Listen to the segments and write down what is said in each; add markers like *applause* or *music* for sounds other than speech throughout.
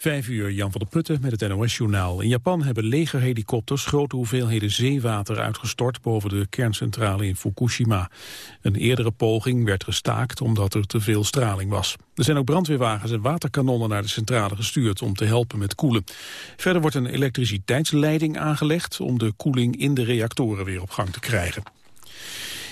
Vijf uur, Jan van der Putten met het NOS-journaal. In Japan hebben legerhelikopters grote hoeveelheden zeewater uitgestort boven de kerncentrale in Fukushima. Een eerdere poging werd gestaakt omdat er te veel straling was. Er zijn ook brandweerwagens en waterkanonnen naar de centrale gestuurd om te helpen met koelen. Verder wordt een elektriciteitsleiding aangelegd om de koeling in de reactoren weer op gang te krijgen.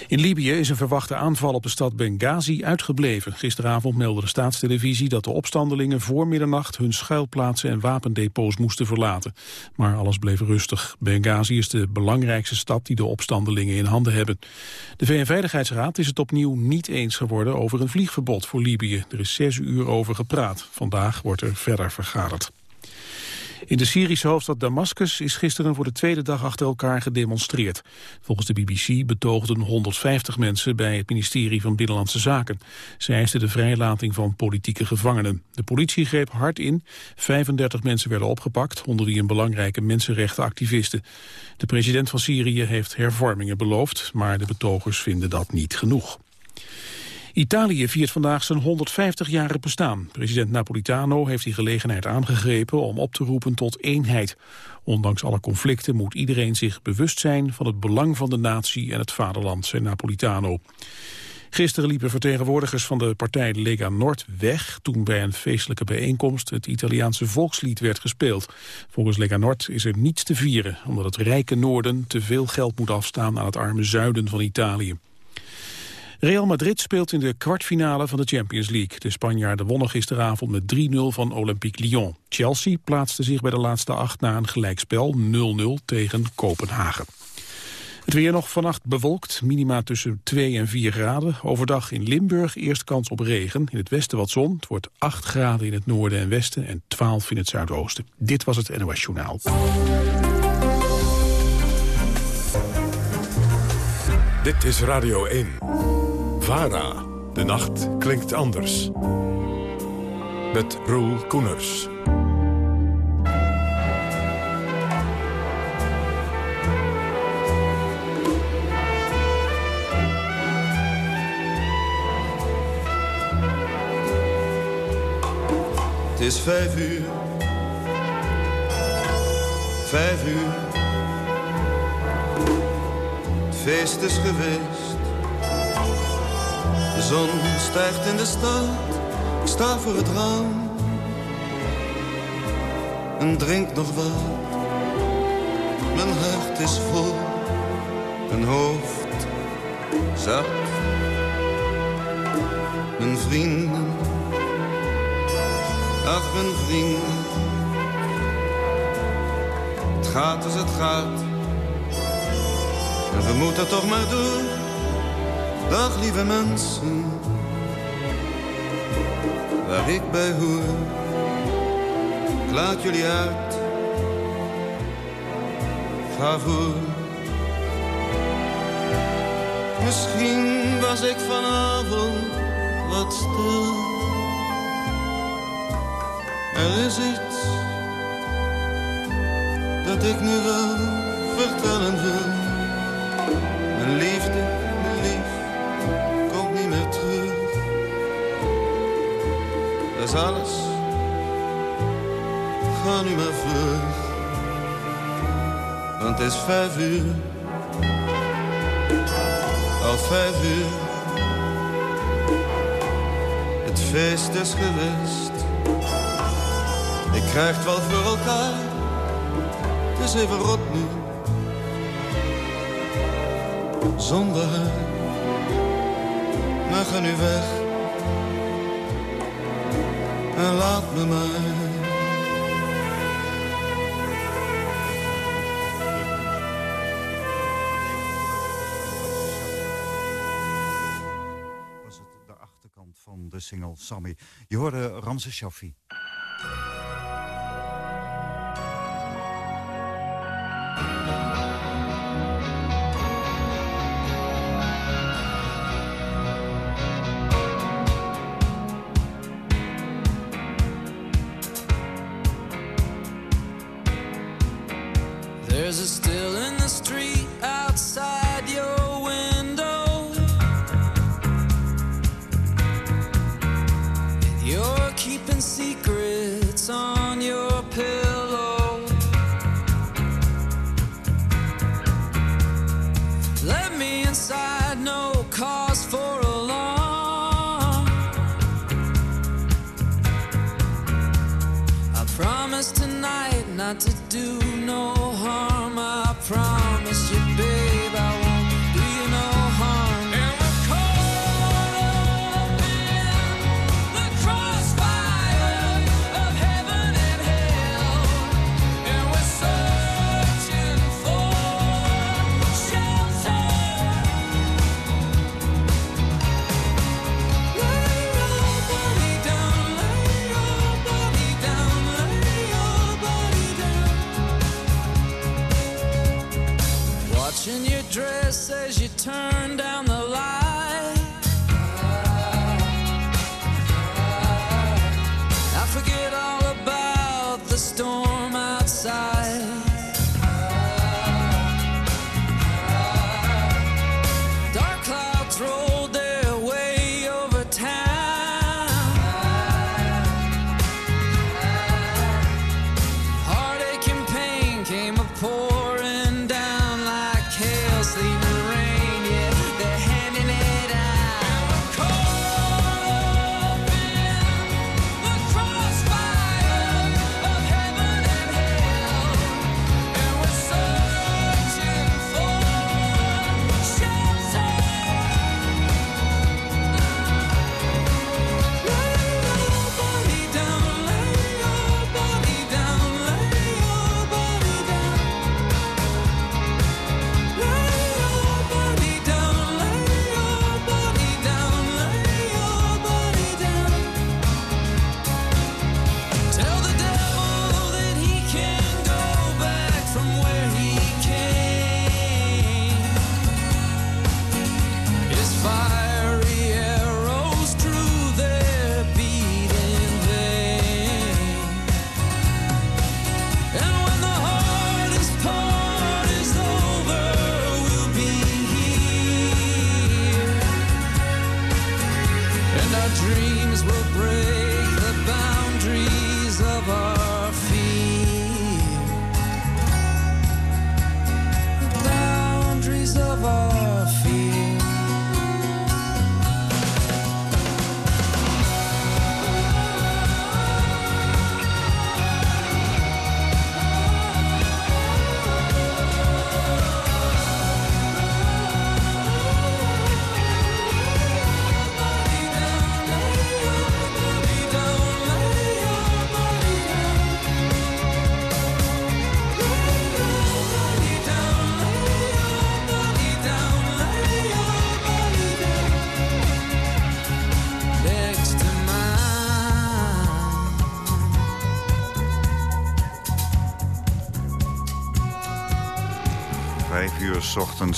In Libië is een verwachte aanval op de stad Benghazi uitgebleven. Gisteravond meldde de staatstelevisie dat de opstandelingen voor middernacht hun schuilplaatsen en wapendepots moesten verlaten. Maar alles bleef rustig. Benghazi is de belangrijkste stad die de opstandelingen in handen hebben. De VN-veiligheidsraad is het opnieuw niet eens geworden over een vliegverbod voor Libië. Er is zes uur over gepraat. Vandaag wordt er verder vergaderd. In de Syrische hoofdstad Damascus is gisteren voor de tweede dag achter elkaar gedemonstreerd. Volgens de BBC betoogden 150 mensen bij het ministerie van Binnenlandse Zaken. Zij eisten de vrijlating van politieke gevangenen. De politie greep hard in. 35 mensen werden opgepakt, onder wie een belangrijke mensenrechtenactiviste. De president van Syrië heeft hervormingen beloofd, maar de betogers vinden dat niet genoeg. Italië viert vandaag zijn 150-jarig bestaan. President Napolitano heeft die gelegenheid aangegrepen om op te roepen tot eenheid. Ondanks alle conflicten moet iedereen zich bewust zijn van het belang van de natie en het vaderland, zei Napolitano. Gisteren liepen vertegenwoordigers van de partij Lega Nord weg... toen bij een feestelijke bijeenkomst het Italiaanse volkslied werd gespeeld. Volgens Lega Nord is er niets te vieren... omdat het rijke noorden te veel geld moet afstaan aan het arme zuiden van Italië. Real Madrid speelt in de kwartfinale van de Champions League. De Spanjaarden wonnen gisteravond met 3-0 van Olympique Lyon. Chelsea plaatste zich bij de laatste acht na een gelijkspel 0-0 tegen Kopenhagen. Het weer nog vannacht bewolkt, minima tussen 2 en 4 graden. Overdag in Limburg eerst kans op regen. In het westen wat zon. Het wordt 8 graden in het noorden en westen en 12 in het zuidoosten. Dit was het NOS Journaal. Dit is Radio 1. VARA. De nacht klinkt anders. Met Roel Koeners. Het is vijf uur. Vijf uur. Het feest is geweest de zon stijgt in de stad, ik sta voor het raam en drink nog wat. Mijn hart is vol, mijn hoofd zat. Mijn vrienden, ach mijn vrienden. Het gaat als het gaat, en we moeten toch maar doen Dag lieve mensen, waar ik bij hoor. Ik laat jullie uit, ga voor. Misschien was ik vanavond wat stil. Er is iets dat ik nu wel vertellen wil. Is alles. Ga nu maar vlug, want het is vijf uur. Al vijf uur. Het feest is geweest. Ik krijg het wel voor elkaar. Het is even rot nu. Zonder haar. Maar ga nu weg en laat me maar. Was het de achterkant van de single Sammy. Je hoorde Ramse Shaffi.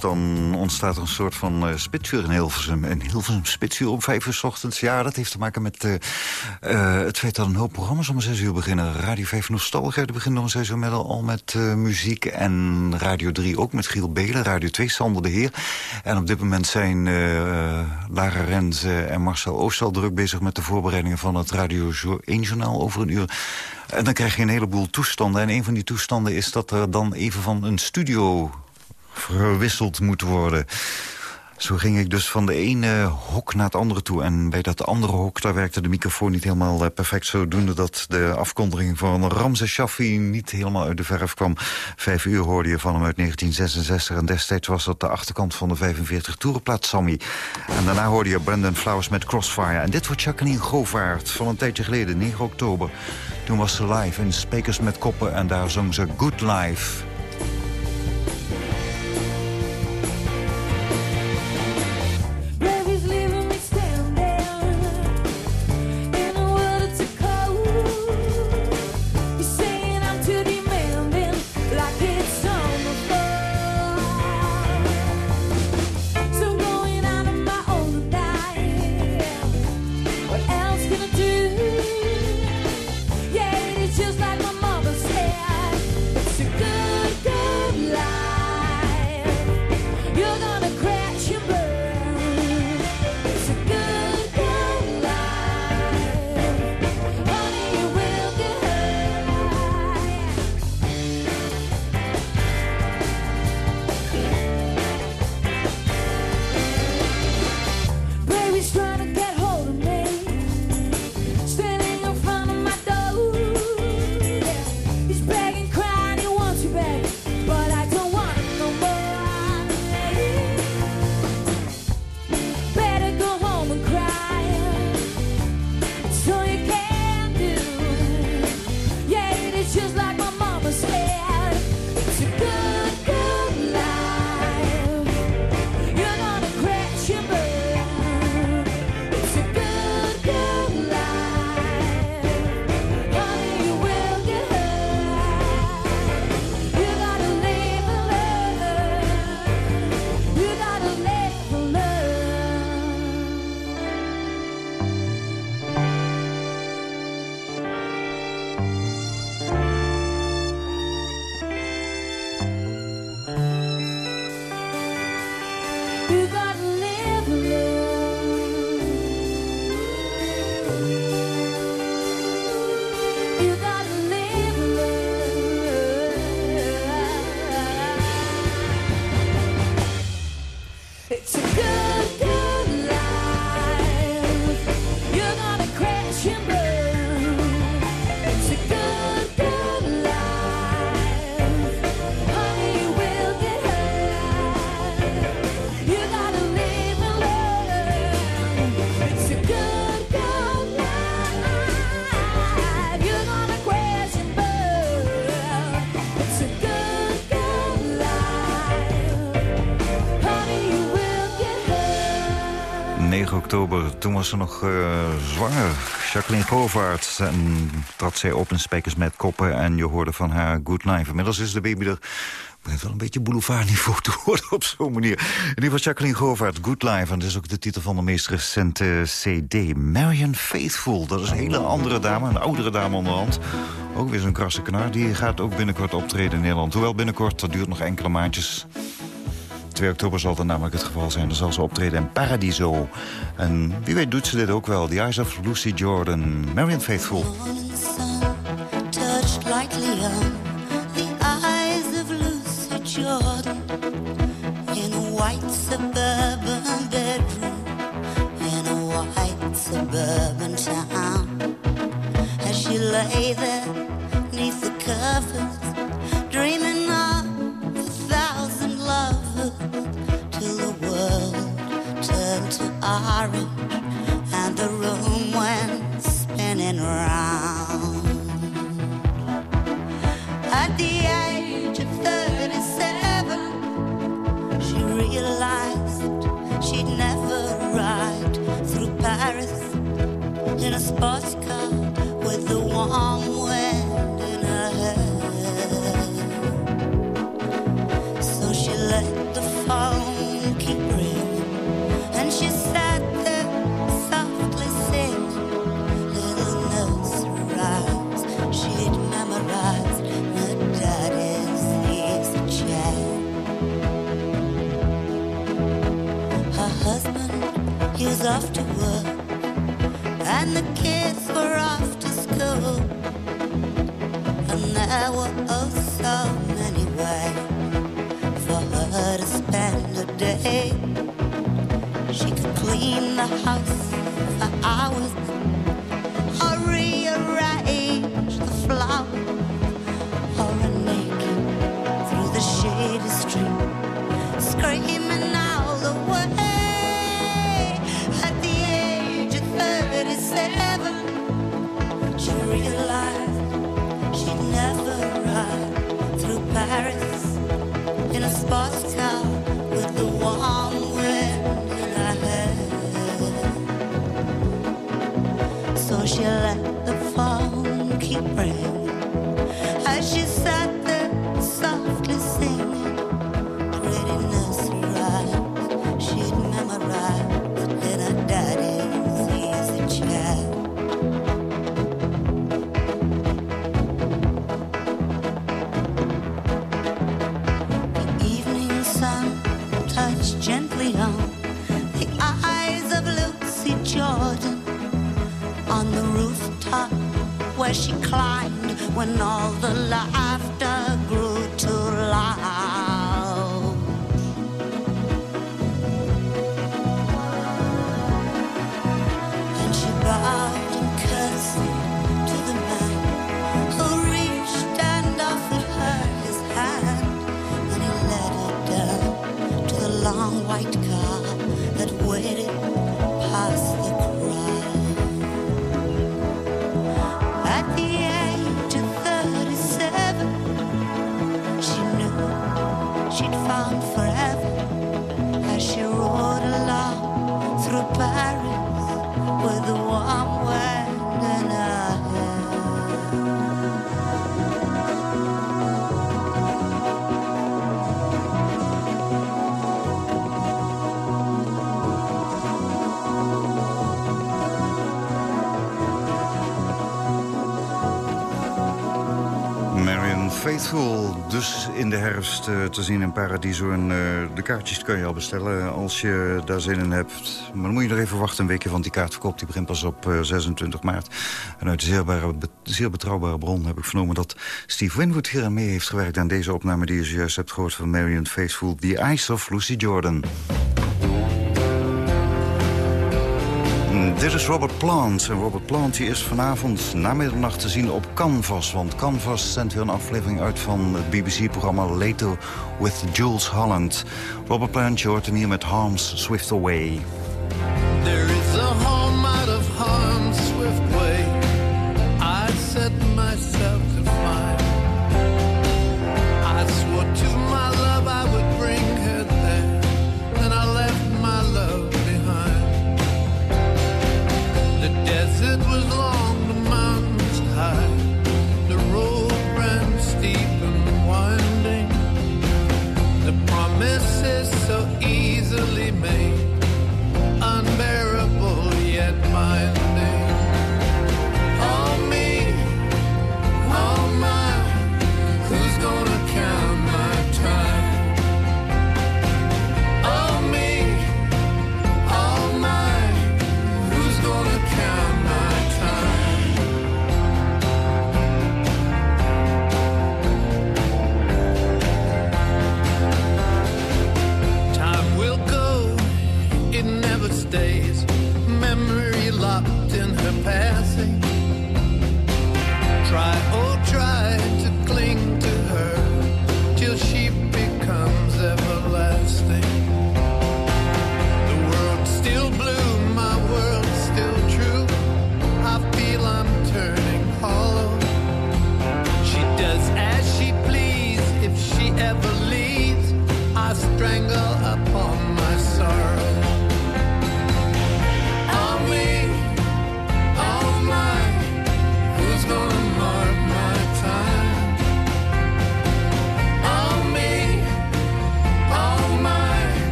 Dan ontstaat er een soort van uh, spitsuur in Hilversum. En Hilversum spitsuur om vijf uur s ochtends. Ja, dat heeft te maken met uh, uh, het feit dat een hoop programma's om zes uur beginnen. Radio 5 Nostalgia begint om zes uur al, met muziek. En Radio 3 ook met Giel Belen. Radio 2 Sander de Heer. En op dit moment zijn Lara Renze en Marcel Oost al druk bezig... met de voorbereidingen van het Radio 1-journaal over een uur... En dan krijg je een heleboel toestanden. En een van die toestanden is dat er dan even van een studio verwisseld moet worden. Zo ging ik dus van de ene hok naar het andere toe. En bij dat andere hok, daar werkte de microfoon niet helemaal uh, perfect. Zodoende dat de afkondiging van Ramses Shaffi niet helemaal uit de verf kwam. Vijf uur hoorde je van hem uit 1966. En destijds was dat de achterkant van de 45 toerenplaat Sammy. En daarna hoorde je Brandon Flowers met Crossfire. En dit wordt Jacqueline Govaert van een tijdje geleden, 9 oktober. Toen was ze live in Spekers met Koppen en daar zong ze Good Life. Was nog uh, zwanger. Jacqueline Govaert. En trad zij op in Spijkers met Koppen. En je hoorde van haar Good Life. Inmiddels is de baby er wel een beetje boulevardniveau te worden op zo'n manier. In ieder geval Jacqueline Govaert, Good Life. En dat is ook de titel van de meest recente cd. Marion Faithful, dat is een hele andere dame, een oudere dame onderhand. Ook weer zo'n krasse knar. Die gaat ook binnenkort optreden in Nederland. Hoewel binnenkort, dat duurt nog enkele maandjes. 2 oktober zal dat namelijk het geval zijn. Dan zal ze optreden in Paradiso. En wie weet doet ze dit ook wel. The Eyes of Lucy Jordan, Marion Faithful. Suburban town. As she lay there neath the covers, orange and the room went spinning round. At the age of 37, she realized and the kids were off to school. And there were oh so many ways for her to spend a day. She could clean the house she climbed when all the laughter grew too loud. Faithful, dus in de herfst eh, te zien in Paradiso. En eh, de kaartjes kan je al bestellen als je daar zin in hebt. Maar dan moet je nog even wachten een weekje, want die kaartverkoop die begint pas op eh, 26 maart. En uit een zeer, zeer betrouwbare bron heb ik vernomen dat Steve Winwood hier aan mee heeft gewerkt... aan deze opname die je zojuist hebt gehoord van Marion Faithful. The Eyes of Lucy Jordan. Dit is Robert Plant. En Robert Plant is vanavond na middernacht te zien op Canvas. Want Canvas zendt weer een aflevering uit van het BBC-programma Later with Jules Holland. Robert Plant, je hoort hem hier met Harm's Swift Away. There is a home out of harm's swift way. I set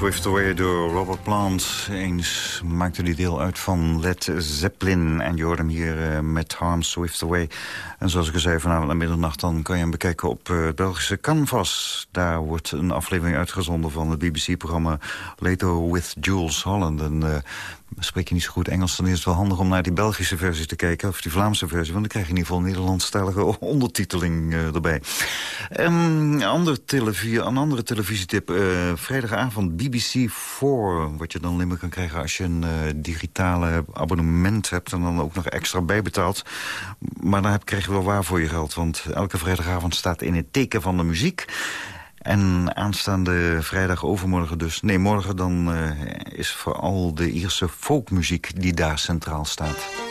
Swift Away door Robert Plant. Eens maakte die deel uit van Led Zeppelin. En je hoort hem hier eh, met Harm Swift Away. En zoals ik al zei, vanavond aan middernacht... dan kan je hem bekijken op eh, het Belgische Canvas. Daar wordt een aflevering uitgezonden van het BBC-programma... Later with Jules Holland. En eh, spreek je niet zo goed Engels... dan is het wel handig om naar die Belgische versie te kijken... of die Vlaamse versie, want dan krijg je in ieder geval... Nederlandstalige *laughs* ondertiteling erbij. Andere televisie, een andere televisietip. vrijdagavond 4. Wat je dan alleen maar kan krijgen als je een eh, digitale abonnement hebt... en dan ook nog extra bijbetaalt. Maar dan heb, krijg je wel waar voor je geld. Want elke vrijdagavond staat in het teken van de muziek... En aanstaande vrijdag overmorgen dus... nee, morgen dan eh, is vooral de Ierse folkmuziek die daar centraal staat.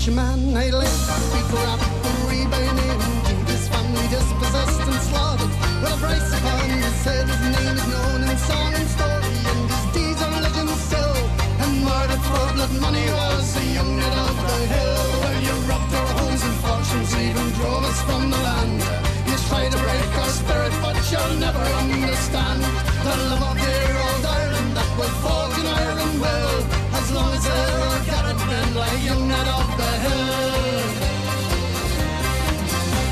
Such a man I live before rapparee by name. Judas family dispossessed and slaughtered. With a price upon his head, his name is known in song and story, and his deeds are legend still. And murdered for blood money was the young knight of the hill. Well, you robbed our homes and fortunes, even drove us from the land. You try to break our spirit, but you'll never understand the love of dear old Ireland that will forge in iron will. As long as there are Men like young knight of the hill.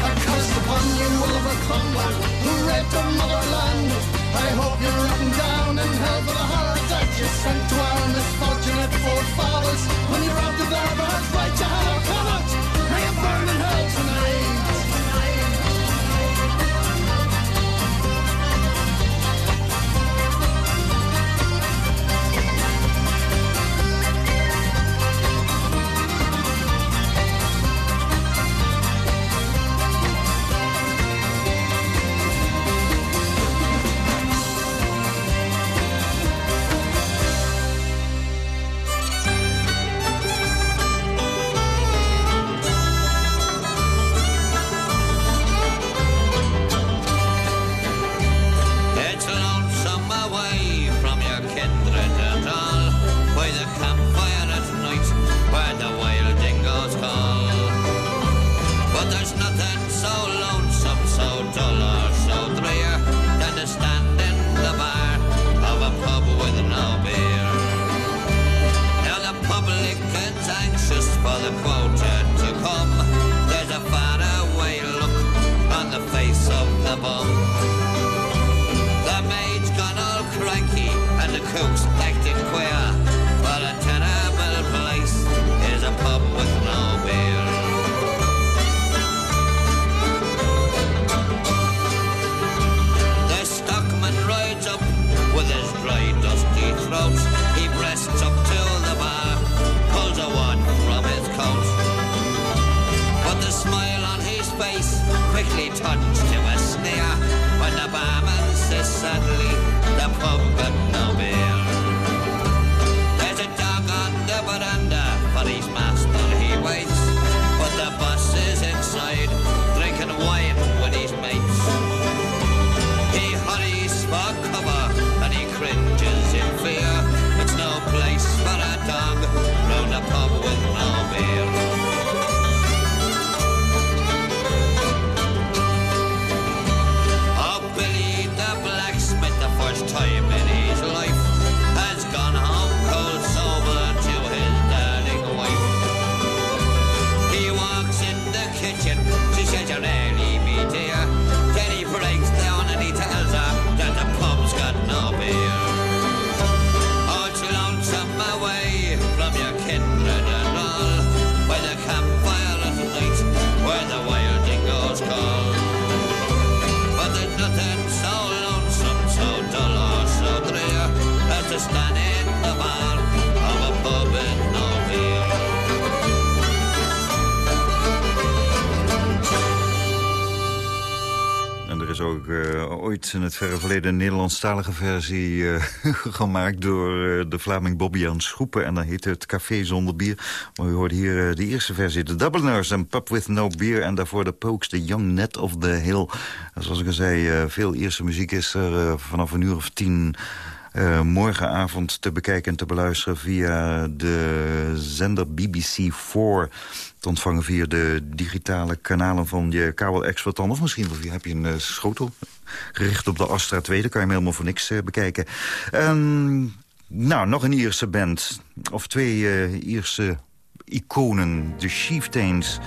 A curse upon you, Oliver Cromwell, who raped our motherland. I hope you're written down in hell for the heart that you sent to our misfortunate forefathers when you robbed of their birthright to have ook eh, ooit in het verre verleden een Nederlandstalige versie eh, *laughs* gemaakt... door eh, de Vlaming Bobby Jan Schroepen. En dan heet het Café Zonder Bier. Maar u hoort hier de eerste versie, de Dubliners en Pub With No Beer. En daarvoor de Pokes, de Young Net of the Hill. Zoals ik al zei, veel eerste muziek is er vanaf een uur of tien... eh, morgenavond te bekijken en te beluisteren via de zender BBC4 te ontvangen via de digitale kanalen van je kabel-exploitant. Of misschien heb je een eh, schotel gericht op de Astra 2. Dan kan je hem helemaal voor niks eh, bekijken. Ehm, Nou, nog een Ierse band. Of twee Ierse iconen. De Chieftains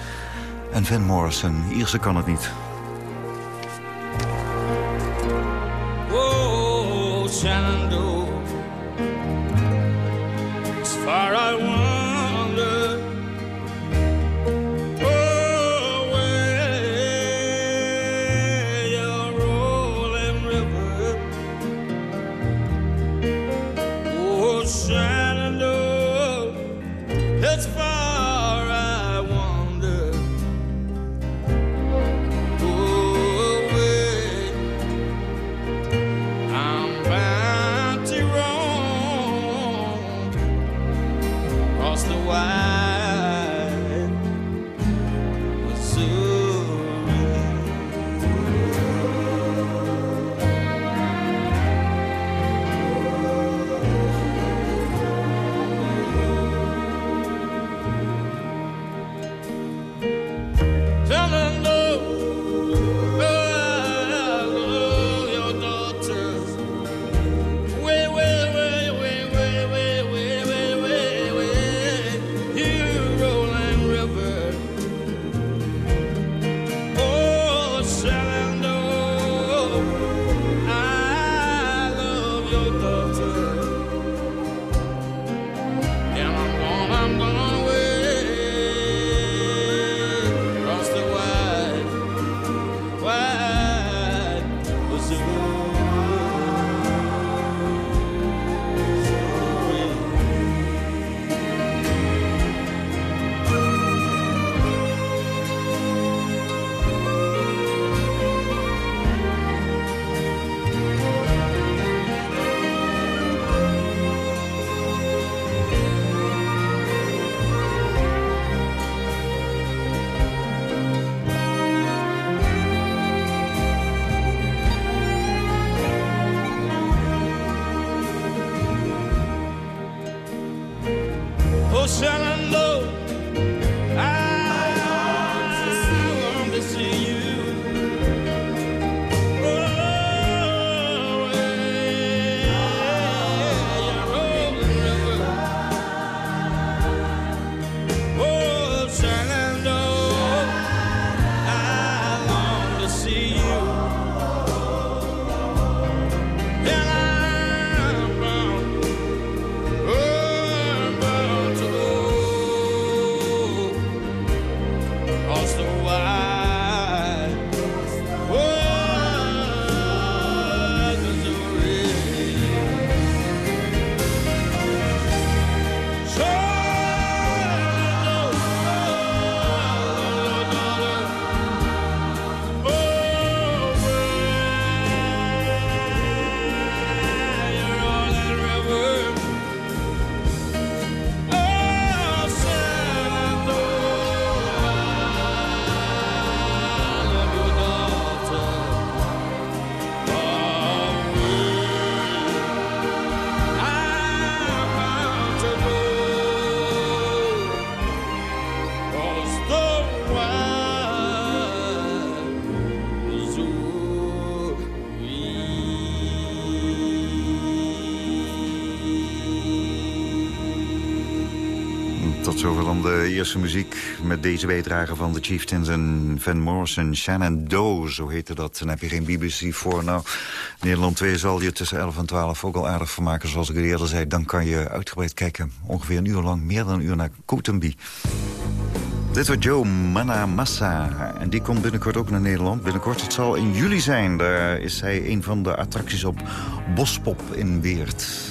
en Van Morrison. Ierse kan het niet. Shenandoah, as far I wander. De eerste muziek met deze bijdrage van de Chieftains en Van Morrison. Shenandoah, zo heette dat. Dan heb je geen BBC voor. Nou, Nederland 2 zal je tussen 11 en 12 ook al aardig vermaken. Zoals ik eerder zei, dan kan je uitgebreid kijken. Ongeveer een uur lang, meer dan een uur naar Cotenby. Dit wordt Joe Manamassa. En die komt binnenkort ook naar Nederland. Binnenkort, het zal in juli zijn. Daar is hij een van de attracties op Bospop in Weert.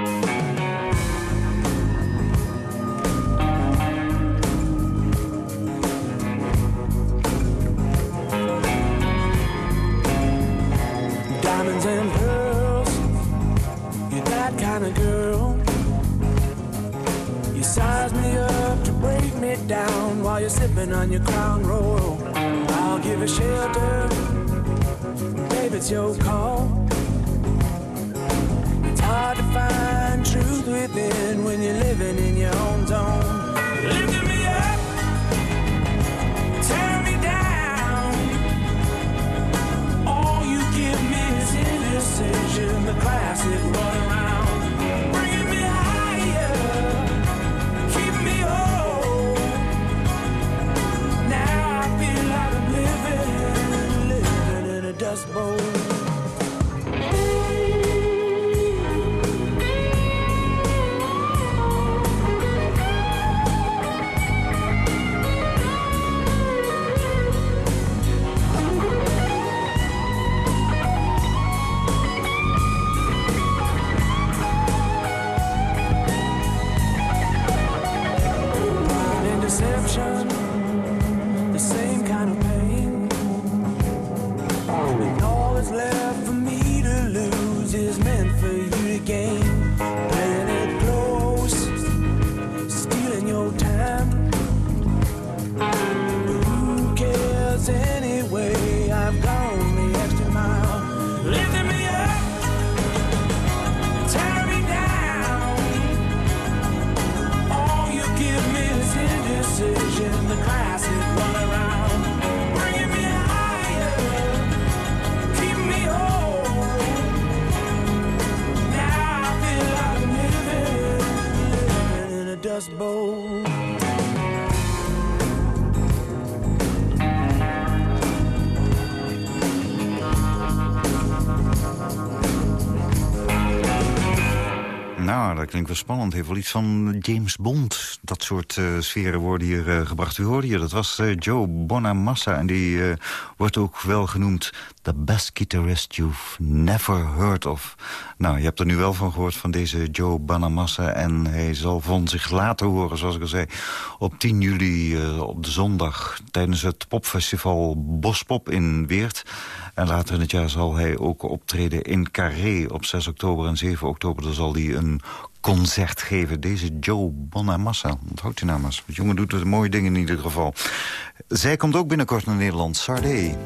on your crown living in Nou, dat klinkt wel spannend. Heeft wel iets van James Bond. Dat soort eh, sferen worden hier eh, gebracht. U hoorde hier, dat was eh, Joe Bonamassa. En die wordt ook wel genoemd... The best guitarist you've never heard of. Nou, je hebt er nu wel van gehoord van deze Joe Bonamassa. En hij zal van zich laten horen, zoals ik al zei... op 10 juli op de zondag tijdens het popfestival Bospop in Weert. En later in het jaar zal hij ook optreden in Carré op 6 oktober en 7 oktober. Dan zal hij een concert geven. Deze Joe Bonamassa, onthoudt eens. Het jongen doet de mooie dingen in ieder geval. Zij komt ook binnenkort naar Nederland, Sardé.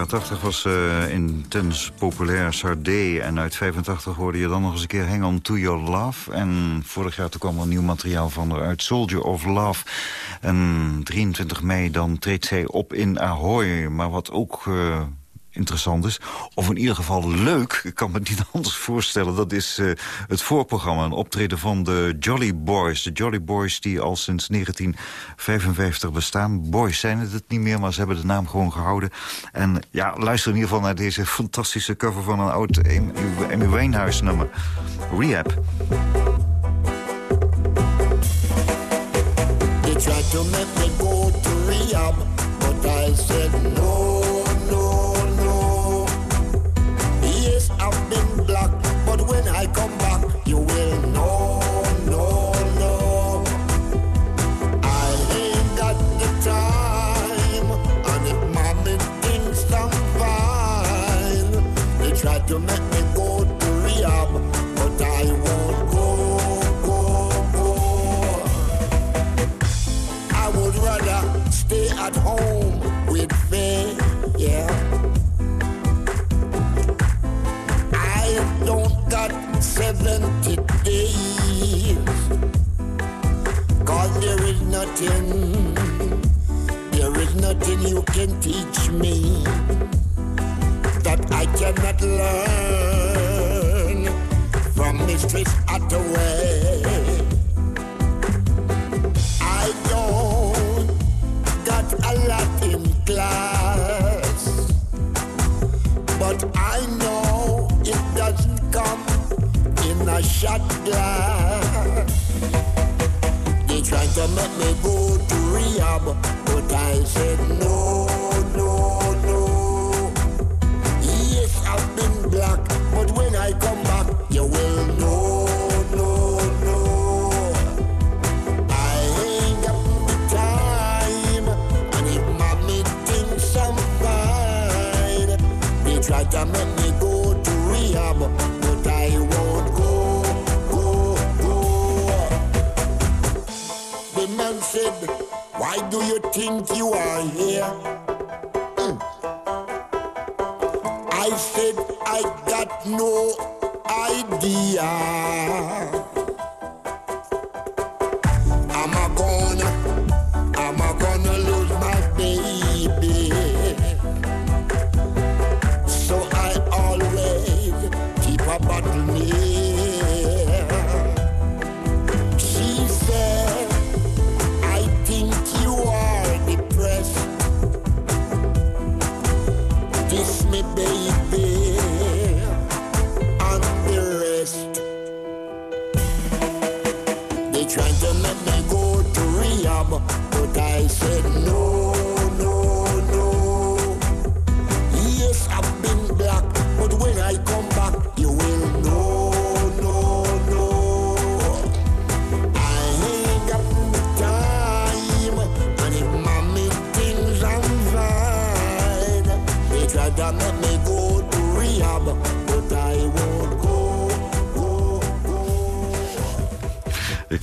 Jaren 80 was eh, intens populair Sardé. En uit 85 hoorde je dan nog eens een keer Hang On To Your Love. En vorig jaar toen kwam er nieuw materiaal van eruit, Soldier of Love. En 23 mei dan treedt zij op in Ahoy. Maar wat ook... eh, interessant is. Of in ieder geval leuk, ik kan me niet *laughs* anders voorstellen. Dat is eh, het voorprogramma, een optreden van de Jolly Boys. De Jolly Boys die al sinds 1955 bestaan. Boys zijn het het niet meer, maar ze hebben de naam gewoon gehouden. En ja, luister in ieder geval naar deze fantastische cover van een oud Amy Winehouse nummer. Rehab. They tried to make me go to rehab, but I said no, Kiss me, baby,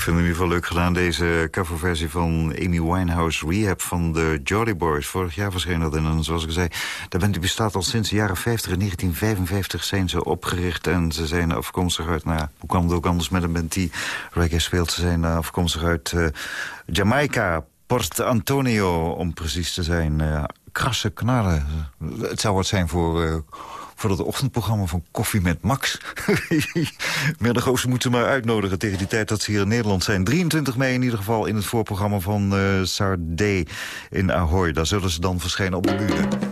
vind het in ieder geval leuk gedaan, deze coverversie van Amy Winehouse Rehab van de Jolly Boys. Vorig jaar verscheen dat en zoals ik zei, de band bestaat al sinds de jaren 50. In 1955 zijn ze opgericht en ze zijn afkomstig uit, nou hoe kwam het ook anders met een band die reggae speelt. Ze zijn afkomstig uit eh, Jamaica, Port Antonio om precies te zijn. Eh, krasse knallen. Het zou wat zijn voor... eh, voor dat ochtendprogramma van Koffie met Max. *laughs* Middag moeten ze maar uitnodigen tegen die tijd dat ze hier in Nederland zijn. 23 mei in ieder geval in het voorprogramma van eh Sardé in Ahoy. Daar zullen ze dan verschijnen op de bühne.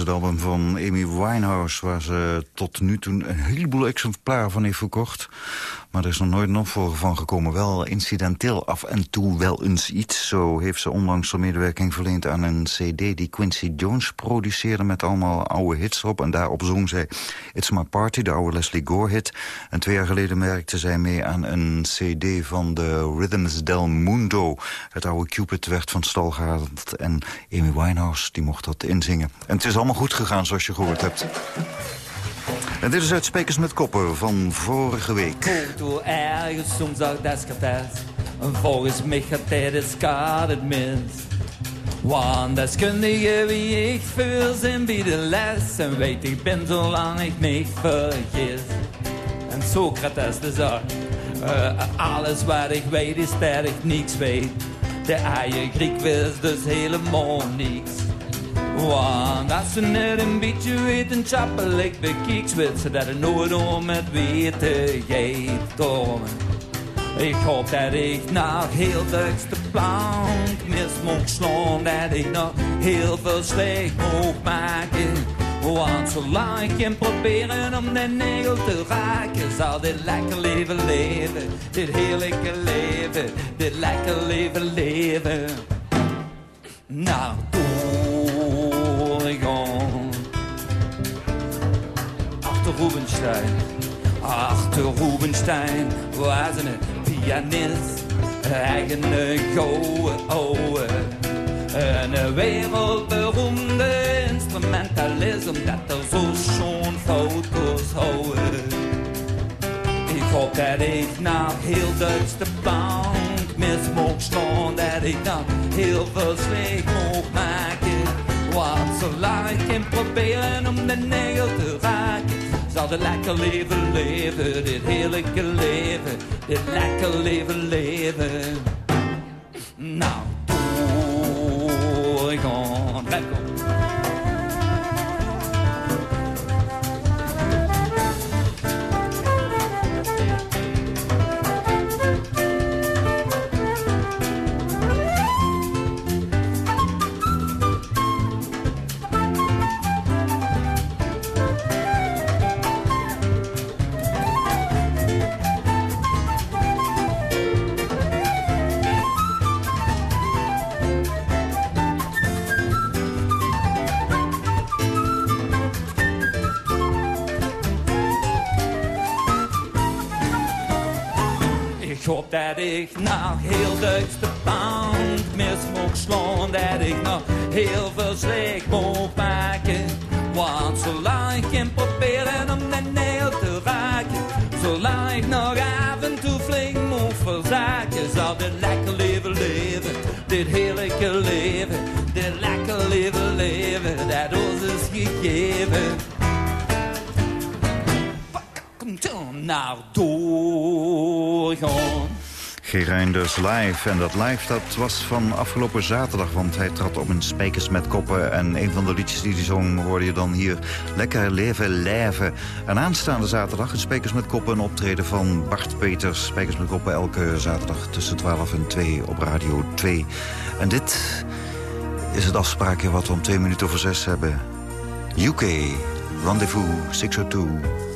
Het album van Amy Winehouse... waar ze tot nu toe een heleboel exemplaren van heeft verkocht. Maar er is nog nooit een opvolger van gekomen. Wel incidenteel af en toe wel eens iets. Zo heeft ze onlangs de medewerking verleend aan een cd... die Quincy Jones produceerde met allemaal oude hits erop. En daarop zong zij It's My Party, de oude Leslie Gore-hit. En twee jaar geleden werkte zij mee aan een cd van de Rhythms del Mundo. Het oude Cupid werd van stal gehaald. En Amy Winehouse die mocht dat inzingen. En het is allemaal goed gegaan, zoals je gehoord hebt. En dit is uit Spekers met Koppen van vorige week. Volgens mij gaat gaat het mis. Want deskundige wie ik veel zijn bij de les. En weet ik ben zolang ik me vergis. En Socrates de zag. eh, alles wat ik weet is dat ik niks weet. De eigen Griek wist dus helemaal niks. Want als ze net een beetje wetenschappelijk bekijkt weet ze dat er nooit om het weten gaat om. Ik hoop dat ik nog heel de plank mis moet slaan, dat ik nog heel veel slecht moet maken. Want zolang ik kan proberen om de negel te raken, zal dit lekker leven leven, dit heerlijke leven, dit lekker leven leven. Nou, Rubenstein, achter Rubenstein was een pianist, eigen gouden ouwe. Een wereldberoemde instrumentalist, omdat er zo schoon foto's houden. Ik hoop dat ik nog heel Duits de bank mis mocht staan. Dat ik nog heel veel slecht mocht maken. Want zolang ik kan proberen om de negel te raken. Zal dit lekker leven leven, dit heerlijke leven. Dit lekker leven leven. Nou. Lekker. Ik dat ik nog heel Duits de bank klok slaan dat ik nog heel veel slecht moet maken. Want zolang ik geen proberen om de neel te raken, zolang ik nog af en toe flink moet verzaken, zal dit lekker leven leven, dit heerlijke leven, dit lekker leven leven, dat ons is gegeven. Komt dan naar doorgaan. Gerijn dus live. En dat live dat was van afgelopen zaterdag. Want hij trad op een Spijkers met Koppen. En een van de liedjes die hij zong hoorde je dan hier. Lekker leven, leven. En aanstaande zaterdag in Spijkers met Koppen... een optreden van Bart Peters. Spijkers met Koppen elke zaterdag tussen 12 en 2 op Radio 2. En dit is het afspraakje wat we om twee minuten over zes hebben. UK, Rendezvous 602.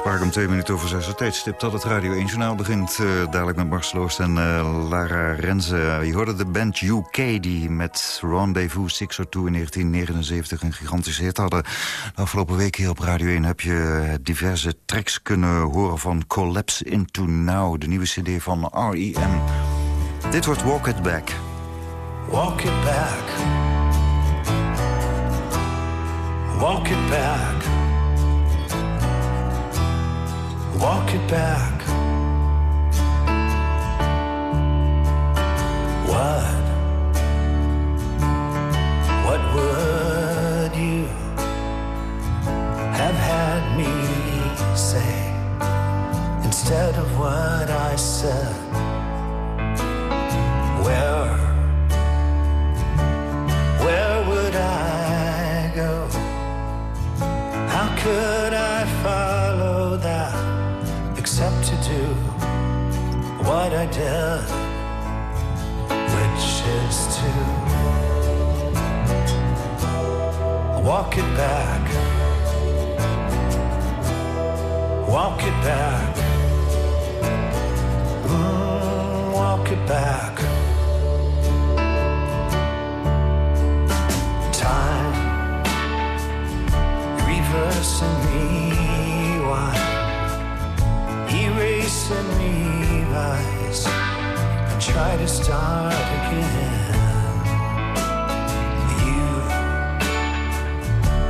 Afspraak om twee minuten over zes. Het tijdstip dat het Radio 1 Journaal begint. eh, dadelijk met Marceloos en eh, Lara Renze. Je hoorde de band UK die met Rendezvous 602 in 1979 een gigantische hit hadden. De afgelopen week hier op Radio 1 heb je diverse tracks kunnen horen van Collapse Into Now. De nieuwe cd van R.E.M. Dit wordt Walk It Back. Walk it back. Walk it back. Walk it back. What? What would you have had me say instead of what I said? Where? Where would I go? How could I follow what I did, which is to walk it back, walk it back, Mm, walk it back. time reverse and rewind revise and try to start again. You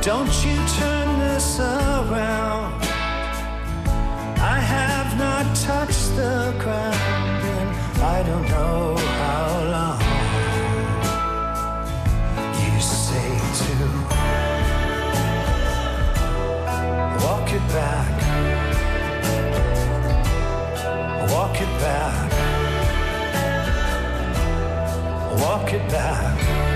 don't you turn this around. I have not touched the ground and I don't know how long. You say to walk it back, back, walk it back.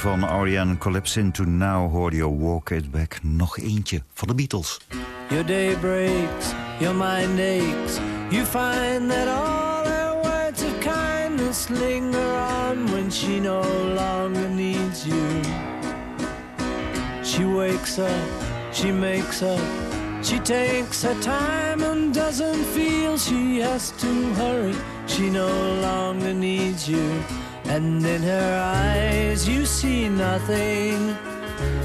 Van Ariane Collapse Into Now hoorde je Walk It Back. Nog eentje van de Beatles. Your day breaks, your mind aches. You find that all her words of kindness linger on when she no longer needs you. She wakes up, she makes up, she takes her time doesn't feel she has to hurry. She no longer needs you. And in her eyes you see nothing.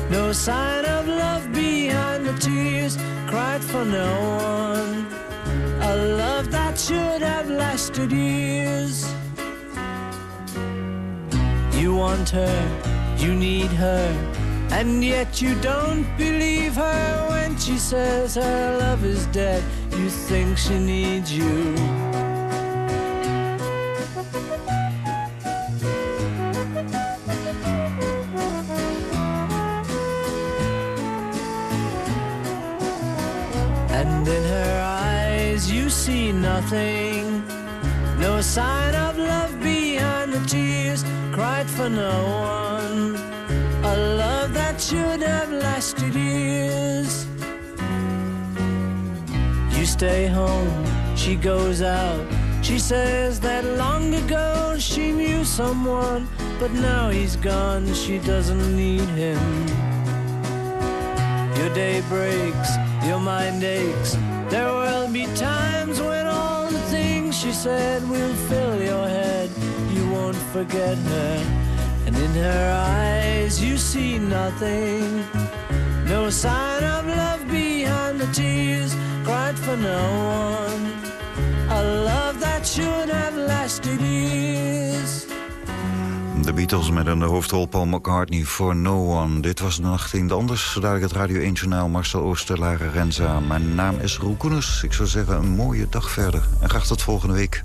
No sign of love behind the tears cried for no one. A love that should have lasted years. You want her, you need her, and yet you don't believe her when she says her love is dead. You think she needs you. And in her eyes you see nothing. No sign of love behind the tears cried for no one. A love that should have lasted stay home, she goes out. She says that long ago she knew someone, but now he's gone, she doesn't need him. Your day breaks, your mind aches. There will be times when all the things she said will fill your head. You won't forget her, and in her eyes you see nothing. No sign of love behind the tears cried for no one. A love that should have lasted years. De Beatles met een hoofdrol Paul McCartney voor No One. Dit was de nacht in de anders. Zo dadelijk het Radio 1 Journaal Marcel Ooster, Lara Renza. Mijn naam is Roel Koeners. Ik zou zeggen een mooie dag verder. En graag tot volgende week.